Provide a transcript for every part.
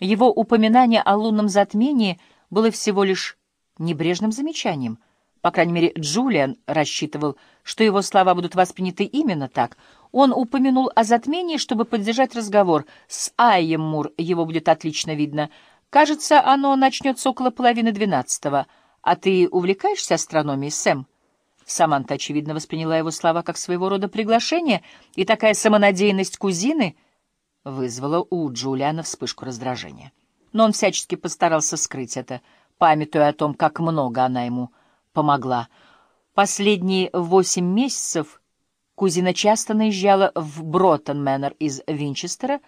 Его упоминание о лунном затмении было всего лишь небрежным замечанием. По крайней мере, Джулиан рассчитывал, что его слова будут восприняты именно так. Он упомянул о затмении, чтобы поддержать разговор. С Айем Мур его будет отлично видно. Кажется, оно начнется около половины двенадцатого. А ты увлекаешься астрономией, Сэм? Саманта, очевидно, восприняла его слова как своего рода приглашение, и такая самонадеянность кузины вызвала у Джулиана вспышку раздражения. Но он всячески постарался скрыть это, памятуя о том, как много она ему помогла. Последние восемь месяцев кузина часто наезжала в Броттон-Мэннер из Винчестера,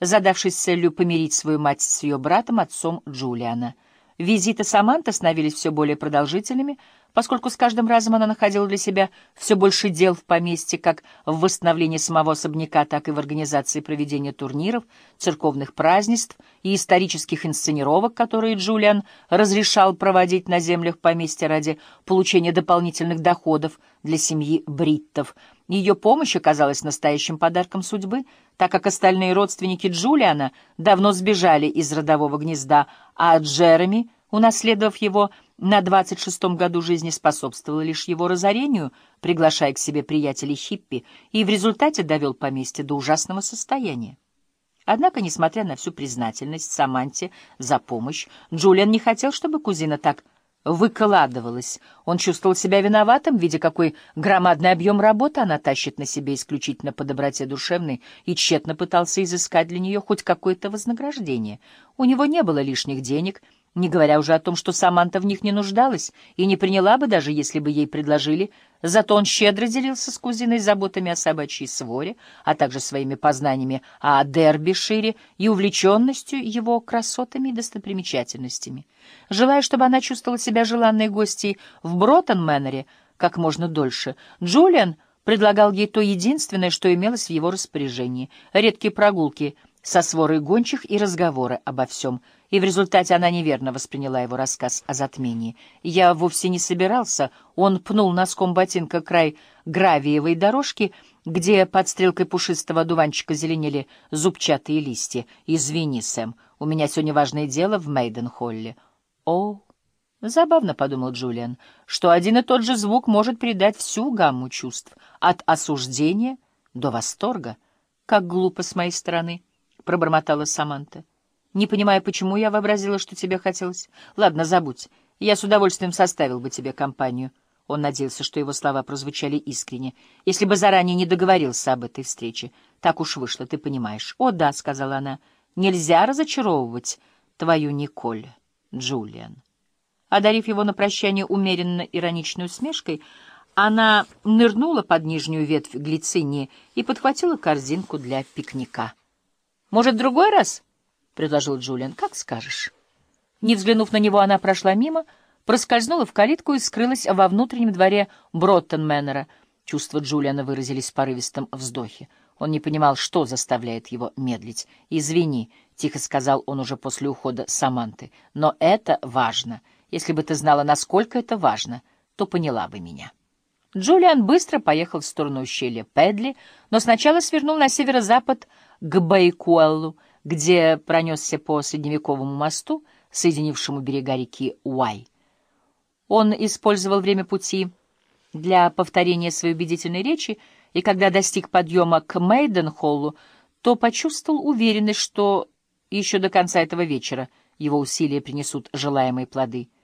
задавшись целью помирить свою мать с ее братом, отцом Джулиана. Визиты Саманты становились все более продолжительными — поскольку с каждым разом она находила для себя все больше дел в поместье, как в восстановлении самого особняка, так и в организации проведения турниров, церковных празднеств и исторических инсценировок, которые Джулиан разрешал проводить на землях поместья ради получения дополнительных доходов для семьи Бриттов. Ее помощь оказалась настоящим подарком судьбы, так как остальные родственники Джулиана давно сбежали из родового гнезда, а Джереми, унаследовав его, на двадцать шестом году жизни способствовал лишь его разорению, приглашая к себе приятелей Хиппи, и в результате довел поместье до ужасного состояния. Однако, несмотря на всю признательность Саманте за помощь, Джулиан не хотел, чтобы кузина так выкладывалась. Он чувствовал себя виноватым, видя, какой громадный объем работы она тащит на себе исключительно по доброте душевной, и тщетно пытался изыскать для нее хоть какое-то вознаграждение. У него не было лишних денег — не говоря уже о том, что Саманта в них не нуждалась и не приняла бы, даже если бы ей предложили, зато он щедро делился с кузиной заботами о собачьей своре, а также своими познаниями о Дербишире и увлеченностью его красотами и достопримечательностями. Желая, чтобы она чувствовала себя желанной гостьей в Броттон-Мэннере как можно дольше, Джулиан предлагал ей то единственное, что имелось в его распоряжении — редкие прогулки со сворой гончих и разговоры обо всем — и в результате она неверно восприняла его рассказ о затмении. Я вовсе не собирался, он пнул носком ботинка край гравиевой дорожки, где под стрелкой пушистого дуванчика зеленели зубчатые листья. «Извини, Сэм, у меня сегодня важное дело в Мейден-Холле». «О, забавно», — подумал Джулиан, — «что один и тот же звук может передать всю гамму чувств, от осуждения до восторга. Как глупо с моей стороны», — пробормотала Саманта. Не понимаю, почему я вообразила, что тебе хотелось. Ладно, забудь. Я с удовольствием составил бы тебе компанию. Он надеялся, что его слова прозвучали искренне. Если бы заранее не договорился об этой встрече. Так уж вышло, ты понимаешь. О, да, — сказала она, — нельзя разочаровывать твою Николь, Джулиан. Одарив его на прощание умеренно ироничной усмешкой, она нырнула под нижнюю ветвь глицинии и подхватила корзинку для пикника. «Может, другой раз?» — предложил Джулиан. — Как скажешь. Не взглянув на него, она прошла мимо, проскользнула в калитку и скрылась во внутреннем дворе Броттон-Мэннера. Чувства Джулиана выразились в порывистом вздохе. Он не понимал, что заставляет его медлить. «Извини», — тихо сказал он уже после ухода Саманты, — «но это важно. Если бы ты знала, насколько это важно, то поняла бы меня». Джулиан быстро поехал в сторону ущелья Педли, но сначала свернул на северо-запад к Бейкуэллу, где пронесся по средневековому мосту, соединившему берега реки Уай. Он использовал время пути для повторения своей убедительной речи, и когда достиг подъема к Мейденхоллу, то почувствовал уверенность, что еще до конца этого вечера его усилия принесут желаемые плоды —